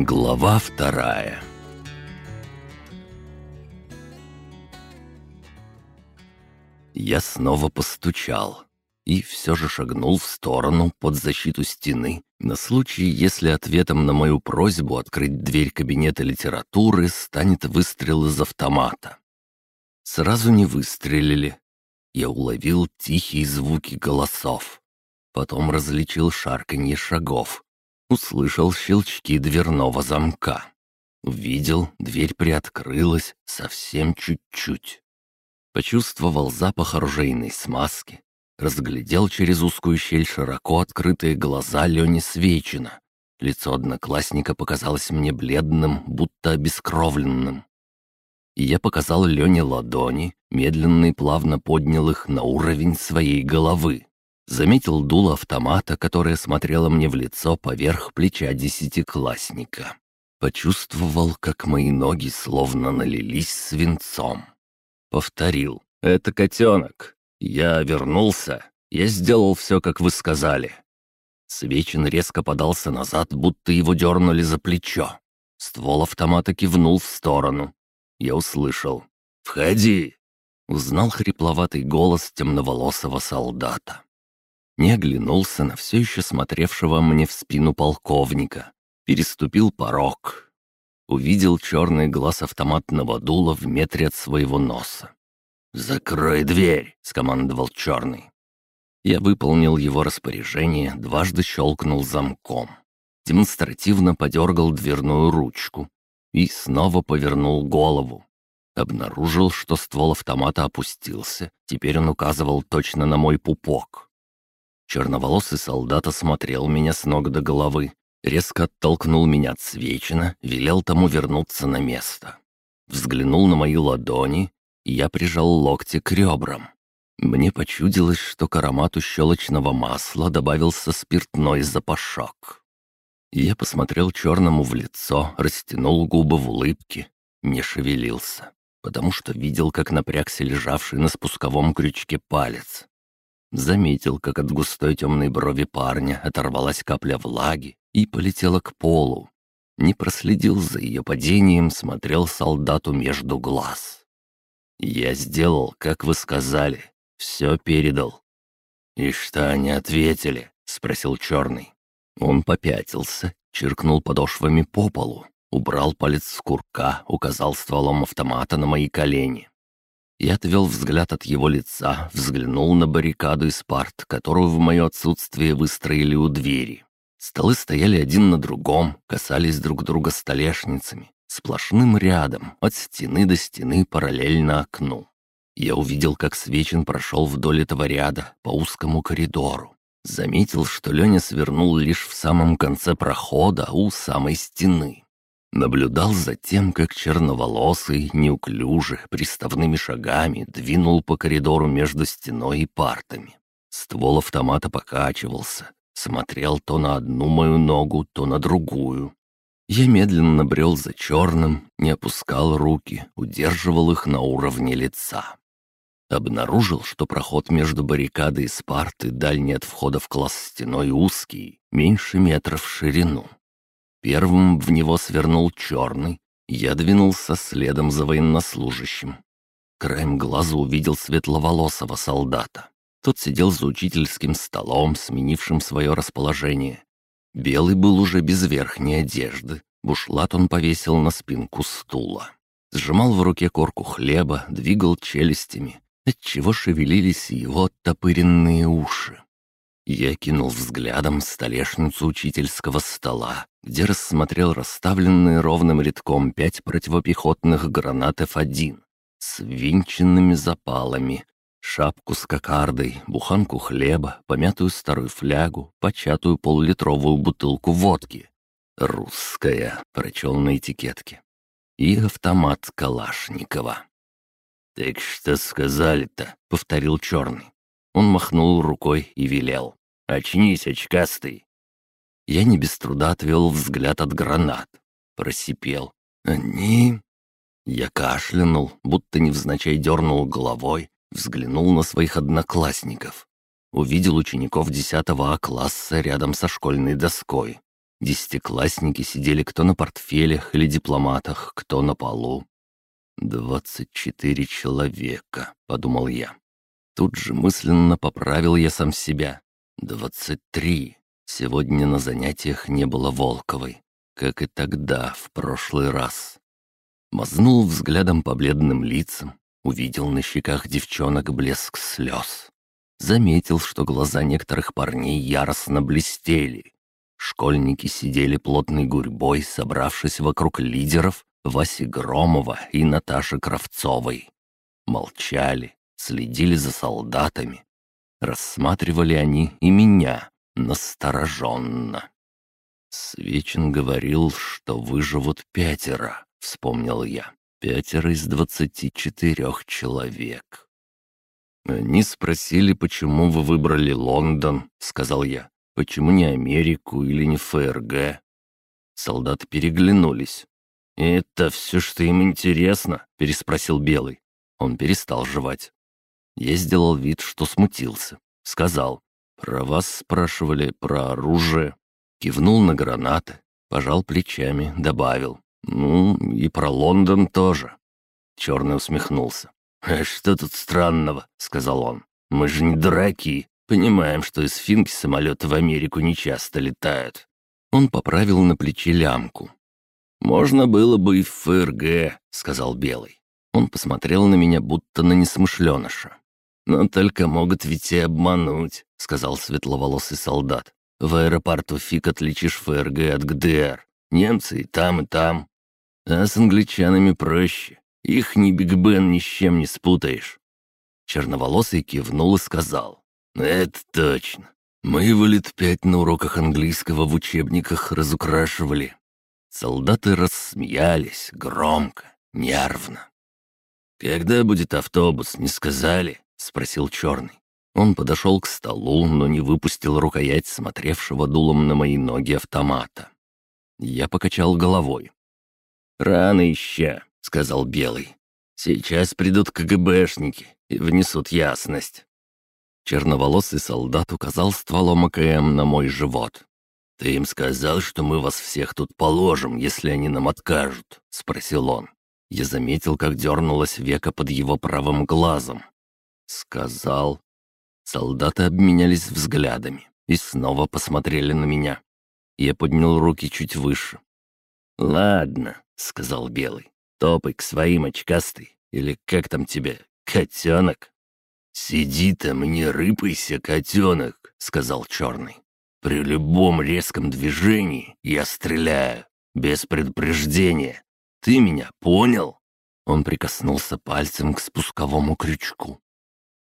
Глава вторая Я снова постучал и все же шагнул в сторону под защиту стены на случай, если ответом на мою просьбу открыть дверь кабинета литературы станет выстрел из автомата. Сразу не выстрелили. Я уловил тихие звуки голосов. Потом различил шарканье шагов. Услышал щелчки дверного замка. Увидел, дверь приоткрылась совсем чуть-чуть. Почувствовал запах оружейной смазки. Разглядел через узкую щель широко открытые глаза Лени Свечина. Лицо одноклассника показалось мне бледным, будто обескровленным. И я показал Лене ладони, медленно и плавно поднял их на уровень своей головы. Заметил дуло автомата, которое смотрело мне в лицо поверх плеча десятиклассника. Почувствовал, как мои ноги словно налились свинцом. Повторил. «Это котенок. Я вернулся. Я сделал все, как вы сказали». Свечин резко подался назад, будто его дернули за плечо. Ствол автомата кивнул в сторону. Я услышал. «Входи!» Узнал хрипловатый голос темноволосого солдата не оглянулся на все еще смотревшего мне в спину полковника. Переступил порог. Увидел черный глаз автоматного дула в метре от своего носа. «Закрой дверь!» — скомандовал черный. Я выполнил его распоряжение, дважды щелкнул замком. Демонстративно подергал дверную ручку и снова повернул голову. Обнаружил, что ствол автомата опустился, теперь он указывал точно на мой пупок. Черноволосый солдат осмотрел меня с ног до головы, резко оттолкнул меня от свечина, велел тому вернуться на место. Взглянул на мои ладони, и я прижал локти к ребрам. Мне почудилось, что к аромату щелочного масла добавился спиртной запашок. Я посмотрел черному в лицо, растянул губы в улыбке, не шевелился, потому что видел, как напрягся лежавший на спусковом крючке палец. Заметил, как от густой темной брови парня оторвалась капля влаги и полетела к полу. Не проследил за ее падением, смотрел солдату между глаз. «Я сделал, как вы сказали. Все передал». «И что они ответили?» — спросил Черный. Он попятился, чиркнул подошвами по полу, убрал палец с курка, указал стволом автомата на мои колени. Я отвел взгляд от его лица, взглянул на баррикаду из парт, которую в мое отсутствие выстроили у двери. Столы стояли один на другом, касались друг друга столешницами, сплошным рядом, от стены до стены параллельно окну. Я увидел, как Свечин прошел вдоль этого ряда по узкому коридору. Заметил, что Леня свернул лишь в самом конце прохода у самой стены. Наблюдал за тем, как черноволосый, неуклюже, приставными шагами двинул по коридору между стеной и партами. Ствол автомата покачивался, смотрел то на одну мою ногу, то на другую. Я медленно брел за черным, не опускал руки, удерживал их на уровне лица. Обнаружил, что проход между баррикадой и спарты, дальний от входа в класс стеной узкий, меньше метра в ширину. Первым в него свернул черный. Я двинулся следом за военнослужащим. Краем глаза увидел светловолосого солдата. Тот сидел за учительским столом, сменившим свое расположение. Белый был уже без верхней одежды. Бушлат он повесил на спинку стула. Сжимал в руке корку хлеба, двигал челюстями, отчего шевелились его оттопыренные уши. Я кинул взглядом столешницу учительского стола, где рассмотрел расставленные ровным рядком пять противопехотных гранат F1 с винченными запалами, шапку с кокардой, буханку хлеба, помятую старую флягу, початую полулитровую бутылку водки. «Русская», — прочел на этикетке. И автомат Калашникова. «Так что сказали-то?» — повторил черный. Он махнул рукой и велел. «Очнись, очкастый!» Я не без труда отвел взгляд от гранат. Просипел. «Они...» Я кашлянул, будто невзначай дернул головой, взглянул на своих одноклассников. Увидел учеников 10 А класса рядом со школьной доской. Десятиклассники сидели кто на портфелях или дипломатах, кто на полу. «Двадцать четыре человека», — подумал я. Тут же мысленно поправил я сам себя. «Двадцать три. Сегодня на занятиях не было Волковой, как и тогда, в прошлый раз». Мазнул взглядом по бледным лицам, увидел на щеках девчонок блеск слез. Заметил, что глаза некоторых парней яростно блестели. Школьники сидели плотной гурьбой, собравшись вокруг лидеров Васи Громова и Наташи Кравцовой. Молчали, следили за солдатами. Рассматривали они и меня настороженно. Свечин говорил, что выживут пятеро, вспомнил я. Пятеро из двадцати четырех человек. Они спросили, почему вы выбрали Лондон, сказал я. Почему не Америку или не ФРГ? Солдаты переглянулись. «Это все, что им интересно?» — переспросил Белый. Он перестал жевать. Я сделал вид, что смутился. Сказал. «Про вас спрашивали, про оружие». Кивнул на гранаты, пожал плечами, добавил. «Ну, и про Лондон тоже». Черный усмехнулся. «А что тут странного?» — сказал он. «Мы же не дураки. Понимаем, что из Финки самолеты в Америку не часто летают». Он поправил на плече лямку. «Можно было бы и в ФРГ», — сказал Белый. Он посмотрел на меня, будто на несмышленыша. «Но только могут ведь и обмануть», — сказал светловолосый солдат. «В аэропорту фиг отличишь ФРГ от ГДР. Немцы и там, и там. А с англичанами проще. Их ни Биг Бен ни с чем не спутаешь». Черноволосый кивнул и сказал. «Это точно. Мы его лет пять на уроках английского в учебниках разукрашивали. Солдаты рассмеялись громко, нервно. «Когда будет автобус, не сказали?» — спросил Черный. Он подошел к столу, но не выпустил рукоять смотревшего дулом на мои ноги автомата. Я покачал головой. «Рано еще», — сказал Белый. «Сейчас придут КГБшники и внесут ясность». Черноволосый солдат указал стволом АКМ на мой живот. «Ты им сказал, что мы вас всех тут положим, если они нам откажут?» — спросил он. Я заметил, как дернулась века под его правым глазом. «Сказал». Солдаты обменялись взглядами и снова посмотрели на меня. Я поднял руки чуть выше. «Ладно», — сказал Белый, — «топай к своим очкастый, или как там тебе, котенок?» «Сиди там и не рыпайся, котенок», — сказал Черный. При любом резком движении я стреляю, без предупреждения. Ты меня понял?» Он прикоснулся пальцем к спусковому крючку.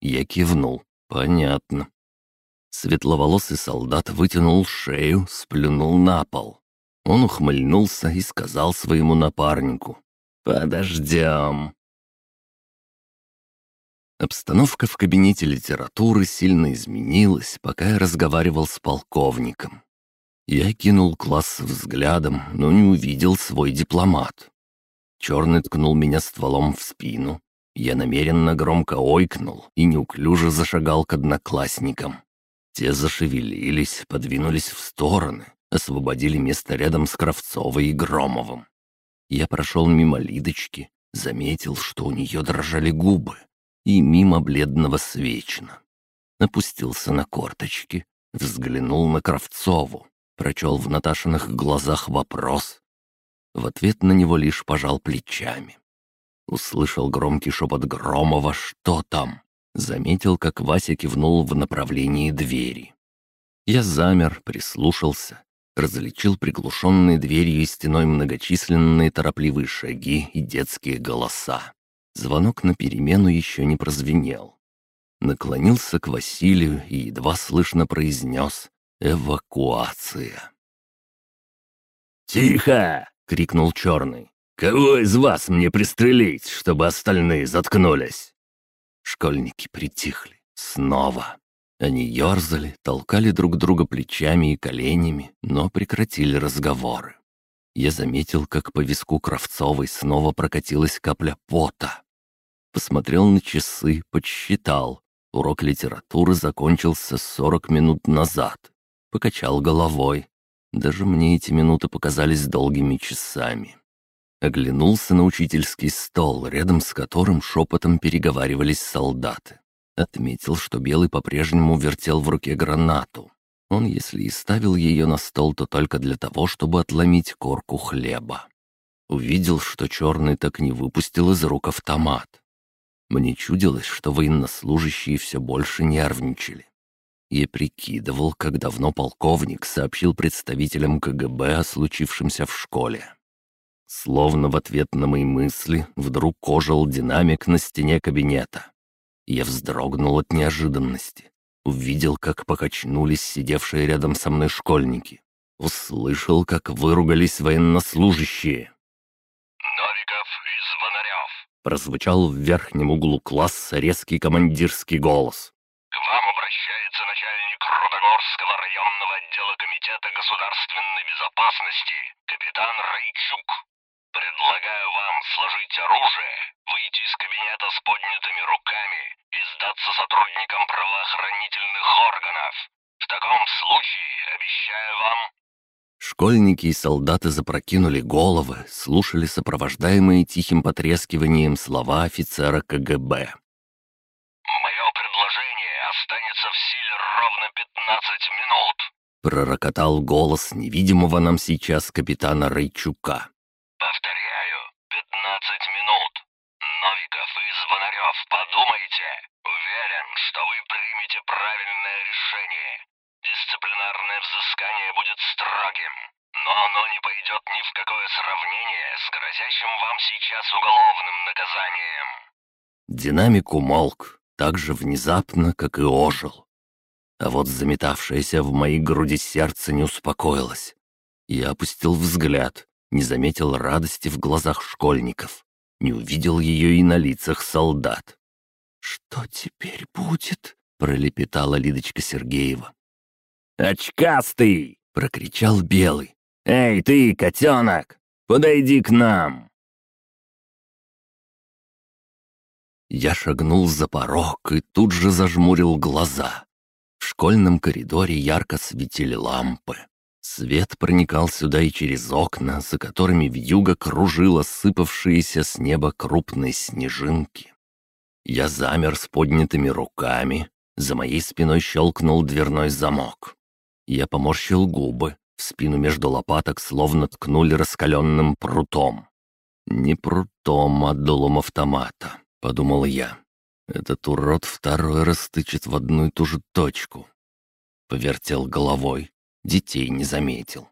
Я кивнул. «Понятно». Светловолосый солдат вытянул шею, сплюнул на пол. Он ухмыльнулся и сказал своему напарнику. «Подождем». Обстановка в кабинете литературы сильно изменилась, пока я разговаривал с полковником. Я кинул класс взглядом, но не увидел свой дипломат. Черный ткнул меня стволом в спину. Я намеренно громко ойкнул и неуклюже зашагал к одноклассникам. Те зашевелились, подвинулись в стороны, освободили место рядом с Кравцовой и Громовым. Я прошел мимо Лидочки, заметил, что у нее дрожали губы, и мимо бледного свечина. Опустился на корточки, взглянул на Кравцову, прочел в Наташиных глазах вопрос. В ответ на него лишь пожал плечами. Услышал громкий шепот Громова «Что там?». Заметил, как Вася кивнул в направлении двери. Я замер, прислушался, различил приглушенные дверью и стеной многочисленные торопливые шаги и детские голоса. Звонок на перемену еще не прозвенел. Наклонился к Василию и едва слышно произнес «Эвакуация». «Тихо!» — крикнул Черный. «Кого из вас мне пристрелить, чтобы остальные заткнулись?» Школьники притихли. Снова. Они ерзали, толкали друг друга плечами и коленями, но прекратили разговоры. Я заметил, как по виску Кравцовой снова прокатилась капля пота. Посмотрел на часы, подсчитал. Урок литературы закончился сорок минут назад. Покачал головой. Даже мне эти минуты показались долгими часами. Оглянулся на учительский стол, рядом с которым шепотом переговаривались солдаты. Отметил, что Белый по-прежнему вертел в руке гранату. Он, если и ставил ее на стол, то только для того, чтобы отломить корку хлеба. Увидел, что Черный так не выпустил из рук автомат. Мне чудилось, что военнослужащие все больше нервничали. Я прикидывал, как давно полковник сообщил представителям КГБ о случившемся в школе. Словно в ответ на мои мысли вдруг ожил динамик на стене кабинета. Я вздрогнул от неожиданности. Увидел, как покачнулись сидевшие рядом со мной школьники. Услышал, как выругались военнослужащие. «Новиков и Звонарев!» Прозвучал в верхнем углу класса резкий командирский голос. «К вам обращается начальник Рудогорского районного отдела Комитета государственной безопасности, капитан Райчук. Предлагаю вам сложить оружие, выйти из кабинета с поднятыми руками и сдаться сотрудникам правоохранительных органов. В таком случае, обещаю вам...» Школьники и солдаты запрокинули головы, слушали сопровождаемые тихим потрескиванием слова офицера КГБ. «Мое предложение останется в силе ровно 15 минут», пророкотал голос невидимого нам сейчас капитана Райчука. Повторяю, 15 минут. Новиков и Звонарев, подумайте. Уверен, что вы примете правильное решение. Дисциплинарное взыскание будет строгим, но оно не пойдет ни в какое сравнение с грозящим вам сейчас уголовным наказанием. Динамик умолк, так же внезапно, как и ожил. А вот заметавшееся в моей груди сердце не успокоилось. Я опустил взгляд, не заметил радости в глазах школьников, не увидел ее и на лицах солдат. «Что теперь будет?» — пролепетала Лидочка Сергеева. «Очкастый!» — прокричал Белый. «Эй, ты, котенок, подойди к нам!» Я шагнул за порог и тут же зажмурил глаза. В школьном коридоре ярко светили лампы. Свет проникал сюда и через окна, за которыми вьюга кружила сыпавшиеся с неба крупные снежинки. Я замер с поднятыми руками, за моей спиной щелкнул дверной замок. Я поморщил губы, в спину между лопаток словно ткнули раскаленным прутом. «Не прутом, а дулом автомата», — подумал я. «Этот урод второй раз тычет в одну и ту же точку». Повертел головой, детей не заметил.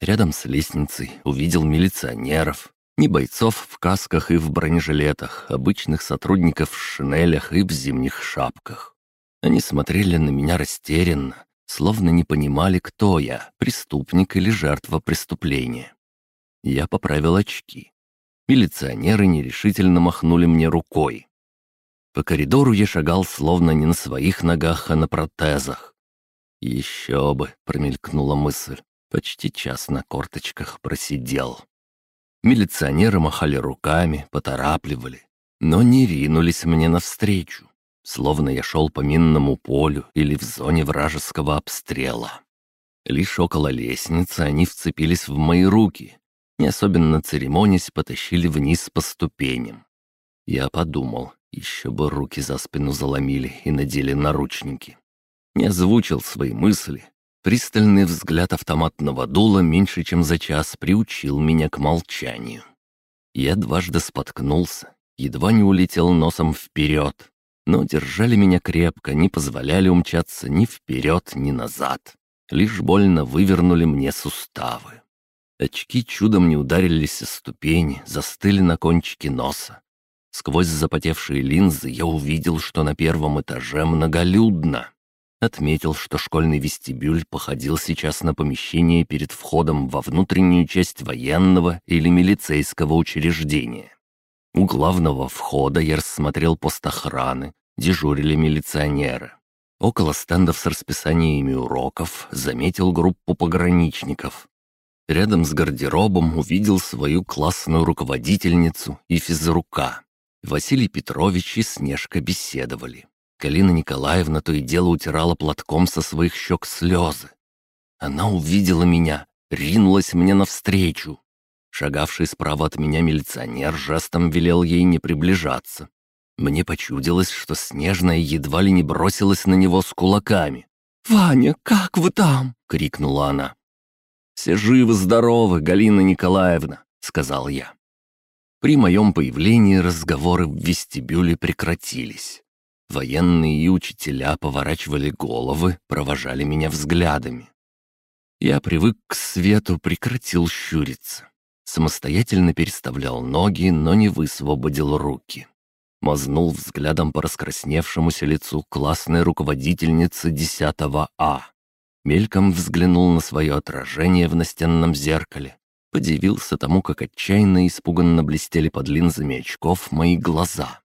Рядом с лестницей увидел милиционеров, не бойцов в касках и в бронежилетах, обычных сотрудников в шинелях и в зимних шапках. Они смотрели на меня растерянно, словно не понимали, кто я, преступник или жертва преступления. Я поправил очки. Милиционеры нерешительно махнули мне рукой. По коридору я шагал словно не на своих ногах, а на протезах. «Еще бы!» — промелькнула мысль. Почти час на корточках просидел. Милиционеры махали руками, поторапливали, но не ринулись мне навстречу, словно я шел по минному полю или в зоне вражеского обстрела. Лишь около лестницы они вцепились в мои руки, не особенно церемонясь, потащили вниз по ступеням. Я подумал, еще бы руки за спину заломили и надели наручники не озвучил свои мысли. Пристальный взгляд автоматного дула меньше чем за час приучил меня к молчанию. Я дважды споткнулся, едва не улетел носом вперед, но держали меня крепко, не позволяли умчаться ни вперед, ни назад. Лишь больно вывернули мне суставы. Очки чудом не ударились о ступени, застыли на кончике носа. Сквозь запотевшие линзы я увидел, что на первом этаже многолюдно. Отметил, что школьный вестибюль походил сейчас на помещение перед входом во внутреннюю часть военного или милицейского учреждения. У главного входа я рассмотрел пост охраны, дежурили милиционеры. Около стендов с расписаниями уроков заметил группу пограничников. Рядом с гардеробом увидел свою классную руководительницу и физрука. Василий Петрович и Снежка беседовали. Галина Николаевна то и дело утирала платком со своих щек слезы. Она увидела меня, ринулась мне навстречу. Шагавший справа от меня милиционер жестом велел ей не приближаться. Мне почудилось, что Снежная едва ли не бросилась на него с кулаками. «Ваня, как вы там?» — крикнула она. «Все живы-здоровы, Галина Николаевна», — сказал я. При моем появлении разговоры в вестибюле прекратились. Военные и учителя поворачивали головы, провожали меня взглядами. Я привык к свету, прекратил щуриться. Самостоятельно переставлял ноги, но не высвободил руки. Мазнул взглядом по раскрасневшемуся лицу классной руководительницы 10 А. Мельком взглянул на свое отражение в настенном зеркале. Подивился тому, как отчаянно и испуганно блестели под линзами очков мои глаза.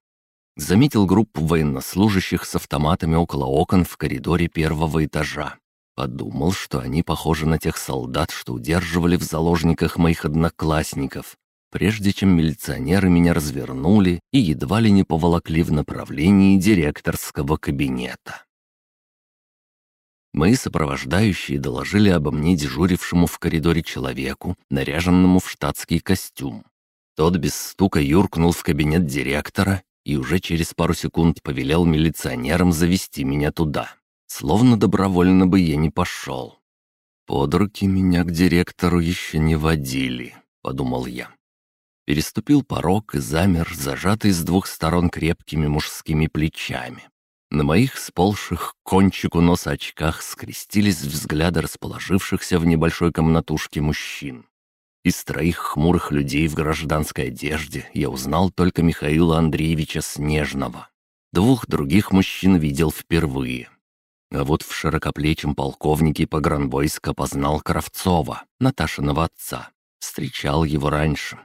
Заметил группу военнослужащих с автоматами около окон в коридоре первого этажа. Подумал, что они похожи на тех солдат, что удерживали в заложниках моих одноклассников, прежде чем милиционеры меня развернули и едва ли не поволокли в направлении директорского кабинета. Мои сопровождающие доложили обо мне дежурившему в коридоре человеку, наряженному в штатский костюм. Тот без стука юркнул в кабинет директора и уже через пару секунд повелел милиционерам завести меня туда. Словно добровольно бы я не пошел. Под руки меня к директору еще не водили, подумал я. Переступил порог и замер, зажатый с двух сторон крепкими мужскими плечами. На моих сползших кончику носа очках скрестились взгляды расположившихся в небольшой комнатушке мужчин. Из троих хмурых людей в гражданской одежде я узнал только Михаила Андреевича Снежного. Двух других мужчин видел впервые. А вот в широкоплечем полковнике погранвойска познал Кравцова, Наташиного отца. Встречал его раньше.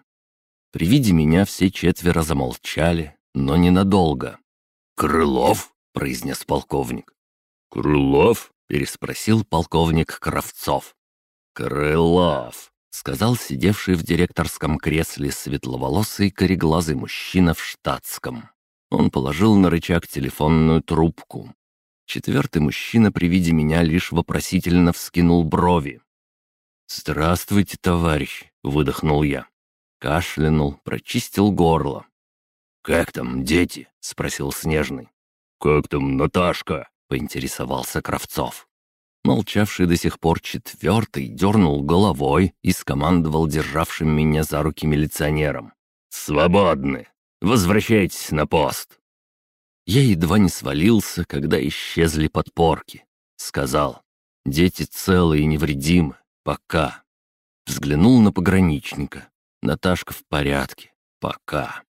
При виде меня все четверо замолчали, но ненадолго. «Крылов?» — произнес полковник. «Крылов?» — переспросил полковник Кравцов. «Крылов», сказал сидевший в директорском кресле светловолосый кореглазый мужчина в штатском. Он положил на рычаг телефонную трубку. Четвертый мужчина при виде меня лишь вопросительно вскинул брови. «Здравствуйте, товарищ!» — выдохнул я. Кашлянул, прочистил горло. «Как там дети?» — спросил Снежный. «Как там Наташка?» — поинтересовался Кравцов. Молчавший до сих пор четвертый дернул головой и скомандовал державшим меня за руки милиционером. «Свободны! Возвращайтесь на пост!» Я едва не свалился, когда исчезли подпорки. Сказал, дети целы и невредимы, пока. Взглянул на пограничника. Наташка в порядке, пока.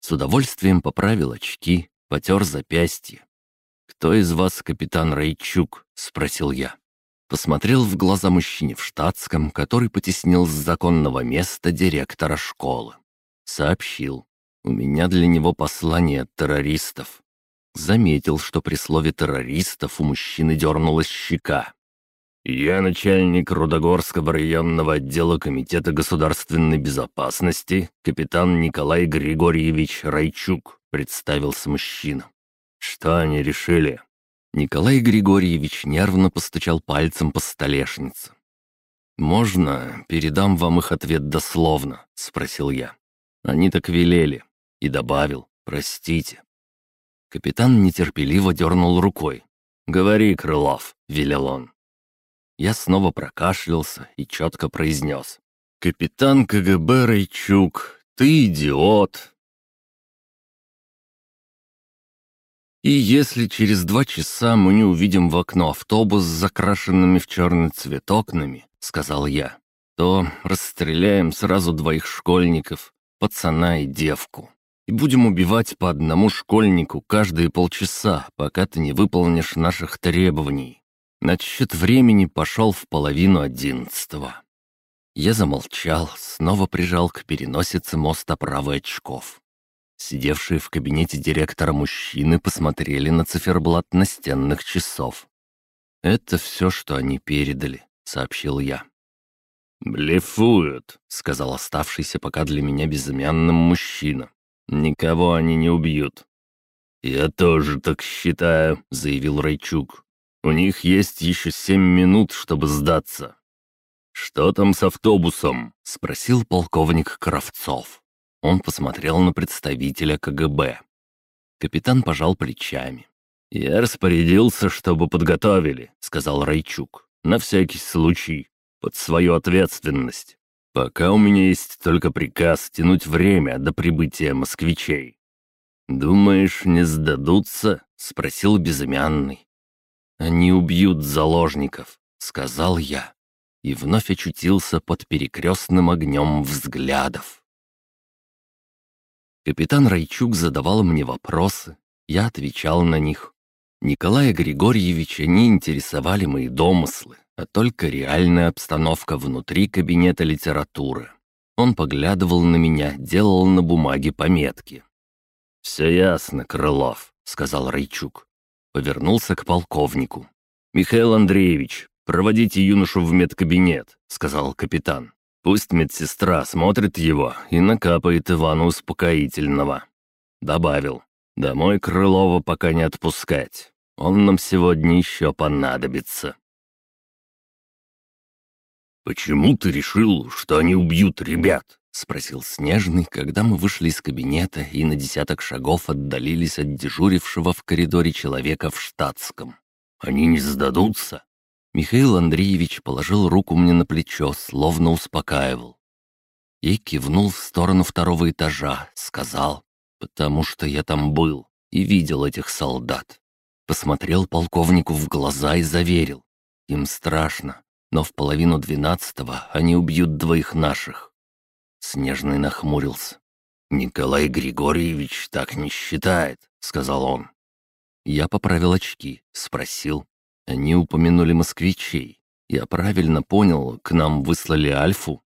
С удовольствием поправил очки, потер запястье. «Кто из вас капитан Райчук?» — спросил я. Посмотрел в глаза мужчине в штатском, который потеснил с законного места директора школы. Сообщил. «У меня для него послание от террористов». Заметил, что при слове «террористов» у мужчины дернулась щека. «Я начальник Рудогорского районного отдела Комитета государственной безопасности, капитан Николай Григорьевич Райчук», — представился мужчина. «Что они решили?» Николай Григорьевич нервно постучал пальцем по столешнице. «Можно передам вам их ответ дословно?» — спросил я. Они так велели. И добавил «Простите». Капитан нетерпеливо дернул рукой. «Говори, Крылов», — велел он. Я снова прокашлялся и четко произнес. «Капитан КГБ Райчук, ты идиот, И если через два часа мы не увидим в окно автобус с закрашенными в черный цвет окнами, — сказал я, — то расстреляем сразу двоих школьников, пацана и девку. И будем убивать по одному школьнику каждые полчаса, пока ты не выполнишь наших требований. Насчет времени пошел в половину одиннадцатого. Я замолчал, снова прижал к переносице мост оправы очков. Сидевшие в кабинете директора мужчины посмотрели на циферблат настенных часов. «Это все, что они передали», — сообщил я. «Блефуют», — сказал оставшийся пока для меня безымянным мужчина. «Никого они не убьют». «Я тоже так считаю», — заявил Райчук. «У них есть еще семь минут, чтобы сдаться». «Что там с автобусом?» — спросил полковник Кравцов. Он посмотрел на представителя КГБ. Капитан пожал плечами. «Я распорядился, чтобы подготовили», — сказал Райчук. «На всякий случай, под свою ответственность. Пока у меня есть только приказ тянуть время до прибытия москвичей». «Думаешь, не сдадутся?» — спросил безымянный. «Они убьют заложников», — сказал я, и вновь очутился под перекрестным огнем взглядов. Капитан Райчук задавал мне вопросы, я отвечал на них. Николая Григорьевича не интересовали мои домыслы, а только реальная обстановка внутри кабинета литературы. Он поглядывал на меня, делал на бумаге пометки. «Все ясно, Крылов», — сказал Райчук. Повернулся к полковнику. «Михаил Андреевич, проводите юношу в медкабинет», — сказал капитан. «Пусть медсестра смотрит его и накапает Ивану успокоительного». Добавил. «Домой Крылова пока не отпускать. Он нам сегодня еще понадобится». «Почему ты решил, что они убьют ребят?» — спросил Снежный, когда мы вышли из кабинета и на десяток шагов отдалились от дежурившего в коридоре человека в штатском. «Они не сдадутся?» Михаил Андреевич положил руку мне на плечо, словно успокаивал. И кивнул в сторону второго этажа, сказал, потому что я там был и видел этих солдат. Посмотрел полковнику в глаза и заверил. Им страшно, но в половину двенадцатого они убьют двоих наших. Снежный нахмурился. «Николай Григорьевич так не считает», — сказал он. Я поправил очки, спросил. Они упомянули москвичей. Я правильно понял, к нам выслали Альфу?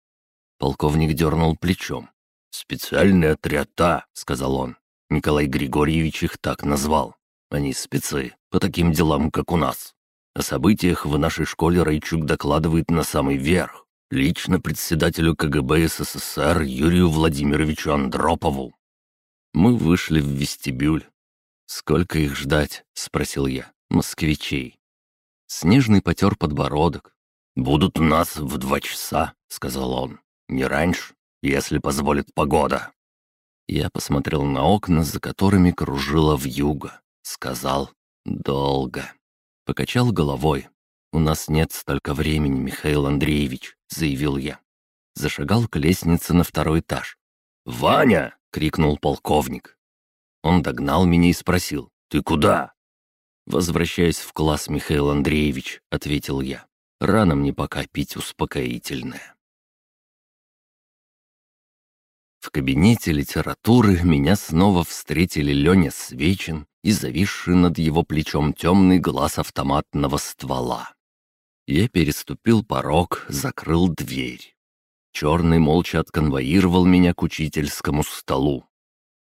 Полковник дернул плечом. «Специальный отряд Та», — сказал он. Николай Григорьевич их так назвал. Они спецы, по таким делам, как у нас. О событиях в нашей школе Райчук докладывает на самый верх. Лично председателю КГБ СССР Юрию Владимировичу Андропову. Мы вышли в вестибюль. «Сколько их ждать?» — спросил я. «Москвичей». Снежный потер подбородок. «Будут у нас в два часа», — сказал он. «Не раньше, если позволит погода». Я посмотрел на окна, за которыми кружила вьюга. Сказал «Долго». Покачал головой. «У нас нет столько времени, Михаил Андреевич», — заявил я. Зашагал к лестнице на второй этаж. «Ваня!» — крикнул полковник. Он догнал меня и спросил. «Ты куда?» «Возвращаюсь в класс, Михаил Андреевич», — ответил я. «Рано мне пока пить успокоительное». В кабинете литературы меня снова встретили Леня Свечин и зависший над его плечом темный глаз автоматного ствола. Я переступил порог, закрыл дверь. Черный молча отконвоировал меня к учительскому столу.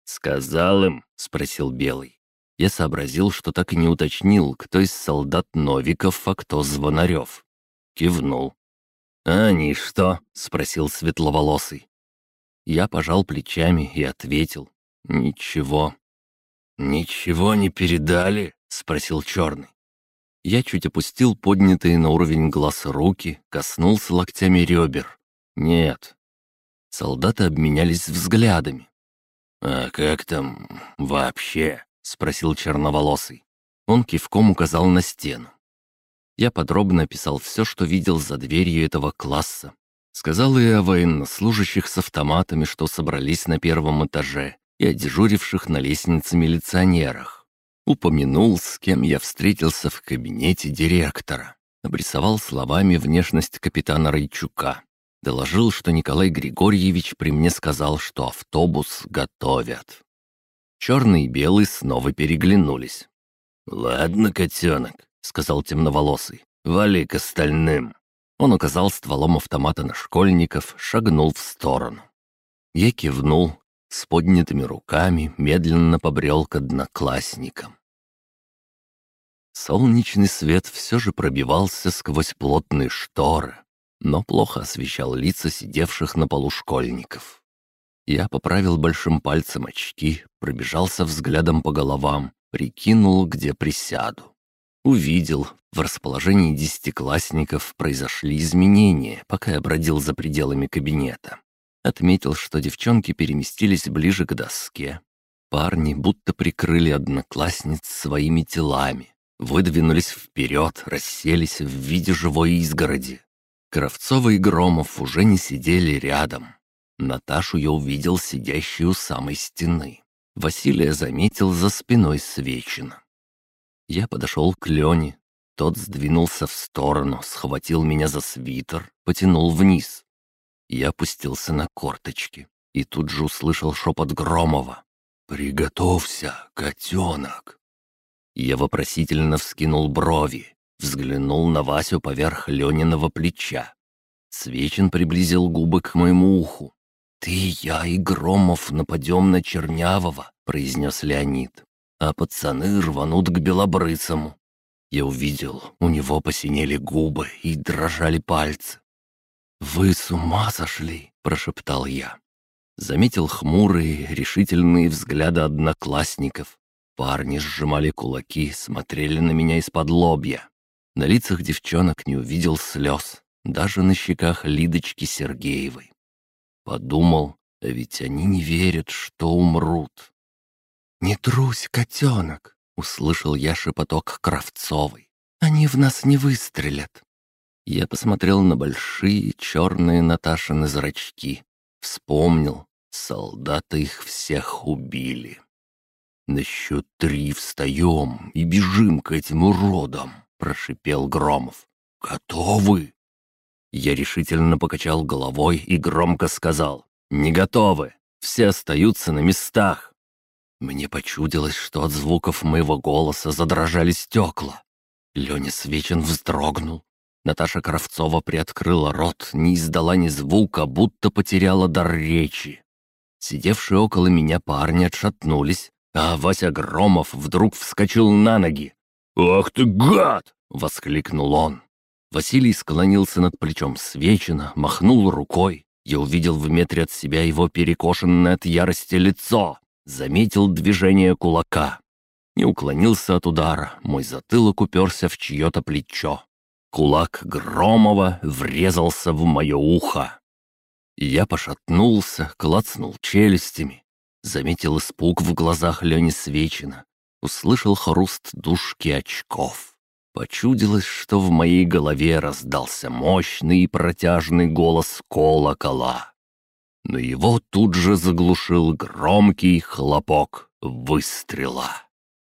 «Сказал им?» — спросил Белый. Я сообразил, что так и не уточнил, кто из солдат Новиков, а кто Звонарев. Кивнул. «А они что?» — спросил Светловолосый. Я пожал плечами и ответил. «Ничего». «Ничего не передали?» — спросил Черный. Я чуть опустил поднятые на уровень глаз руки, коснулся локтями ребер. Нет. Солдаты обменялись взглядами. «А как там вообще?» — спросил черноволосый. Он кивком указал на стену. Я подробно описал все, что видел за дверью этого класса. Сказал и о военнослужащих с автоматами, что собрались на первом этаже, и о дежуривших на лестнице милиционерах. Упомянул, с кем я встретился в кабинете директора. Обрисовал словами внешность капитана Райчука. Доложил, что Николай Григорьевич при мне сказал, что автобус готовят. Черный и белый снова переглянулись. «Ладно, котенок», — сказал темноволосый, — «вали к остальным». Он указал стволом автомата на школьников, шагнул в сторону. Я кивнул, с поднятыми руками медленно побрел к одноклассникам. Солнечный свет все же пробивался сквозь плотные шторы, но плохо освещал лица сидевших на полу школьников. Я поправил большим пальцем очки, пробежался взглядом по головам, прикинул, где присяду. Увидел, в расположении десятиклассников произошли изменения, пока я бродил за пределами кабинета. Отметил, что девчонки переместились ближе к доске. Парни будто прикрыли одноклассниц своими телами, выдвинулись вперед, расселись в виде живой изгороди. Кравцова и Громов уже не сидели рядом. Наташу я увидел сидящую у самой стены. Василия заметил за спиной Свечина. Я подошел к Лене. Тот сдвинулся в сторону, схватил меня за свитер, потянул вниз. Я опустился на корточки и тут же услышал шепот Громова. «Приготовься, котенок!» Я вопросительно вскинул брови, взглянул на Васю поверх Лениного плеча. Свечин приблизил губы к моему уху. «Ты, я и Громов нападем на Чернявого», — произнес Леонид. «А пацаны рванут к Белобрысому». Я увидел, у него посинели губы и дрожали пальцы. «Вы с ума сошли?» — прошептал я. Заметил хмурые, решительные взгляды одноклассников. Парни сжимали кулаки, смотрели на меня из-под лобья. На лицах девчонок не увидел слез, даже на щеках Лидочки Сергеевой. Подумал, а ведь они не верят, что умрут. «Не трусь, котенок!» — услышал я шепоток Кравцовой. «Они в нас не выстрелят!» Я посмотрел на большие черные Наташины зрачки. Вспомнил, солдаты их всех убили. «На счет три встаем и бежим к этим уродам!» — прошипел Громов. «Готовы?» Я решительно покачал головой и громко сказал «Не готовы! Все остаются на местах!» Мне почудилось, что от звуков моего голоса задрожали стекла. Леня Свечин вздрогнул. Наташа Кравцова приоткрыла рот, не издала ни звука, будто потеряла дар речи. Сидевшие около меня парни отшатнулись, а Вася Громов вдруг вскочил на ноги. «Ах ты гад!» — воскликнул он. Василий склонился над плечом Свечина, махнул рукой. Я увидел в метре от себя его перекошенное от ярости лицо. Заметил движение кулака. Не уклонился от удара, мой затылок уперся в чье-то плечо. Кулак Громова врезался в мое ухо. Я пошатнулся, клацнул челюстями. Заметил испуг в глазах Лени Свечина. Услышал хруст дужки очков. Почудилось, что в моей голове раздался мощный и протяжный голос колокола. Но его тут же заглушил громкий хлопок выстрела.